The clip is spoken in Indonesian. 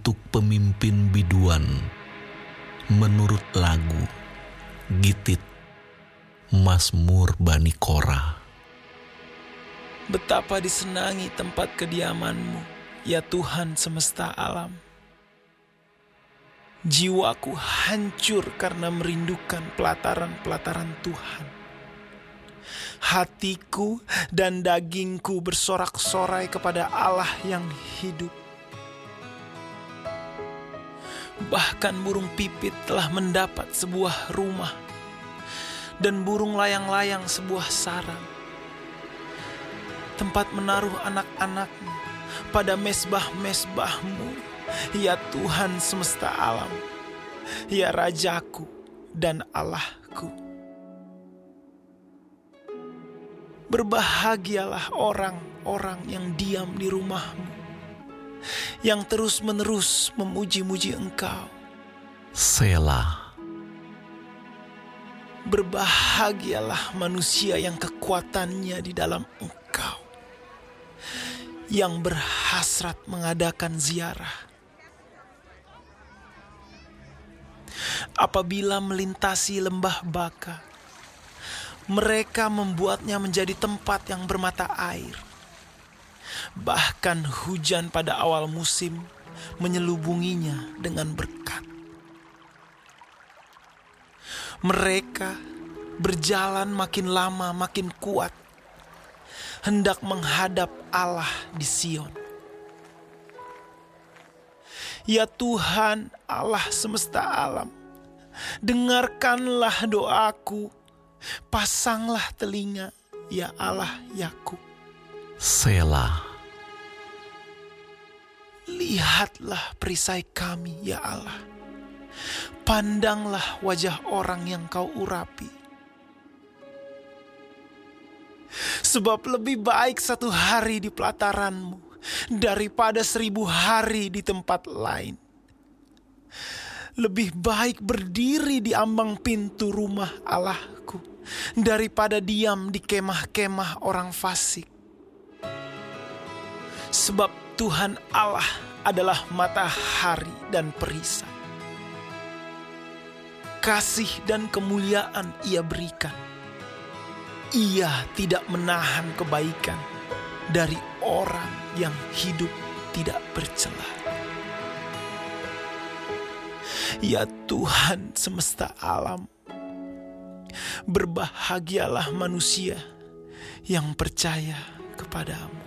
untuk pemimpin biduan menurut lagu Gitit Mazmur Bani Kora. Betapa disenangi tempat kediamanmu, ya Tuhan semesta alam. Jiwaku hancur karena merindukan pelataran-pelataran Tuhan. Hatiku dan dagingku bersorak-sorai kepada Allah yang hidup. Bahkan burung pipit telah mendapat sebuah rumah, dan burung layang-layang sebuah sarang. Tempat menaruh anak-anakmu pada mesbah-mesbahmu, ya Tuhan semesta alam, ya Rajaku dan Allahku. Berbahagialah orang-orang yang diam di rumahmu yang terus-menerus memuji-muji Engkau. Selah. Berbahagialah manusia yang kekuatannya di dalam Engkau, yang berhasrat mengadakan ziarah. Apabila melintasi lembah baka, mereka membuatnya menjadi tempat yang bermata air Bahkan hujan pada awal musim menyelubunginya dengan berkat. Mereka berjalan makin lama makin kuat, hendak menghadap Allah di Sion. Ya Tuhan, Allah semesta alam, dengarkanlah doaku, pasanglah telinga, ya Allah Yakub. Selah. Lihatlah perisai kami, ya Allah. Pandanglah wajah orang yang kau urapi. Sebab lebih baik satu hari di pelataranmu daripada seribu hari di tempat lain. Lebih baik berdiri di ambang pintu rumah Allahku daripada diam di kemah-kemah orang fasik. Sebab Tuhan Allah adalah matahari dan perisai. Kasih dan kemuliaan ia berikan. Ia tidak menahan kebaikan dari orang yang hidup tidak bercela. Ya Tuhan semesta alam, berbahagialah manusia yang percaya kepadamu.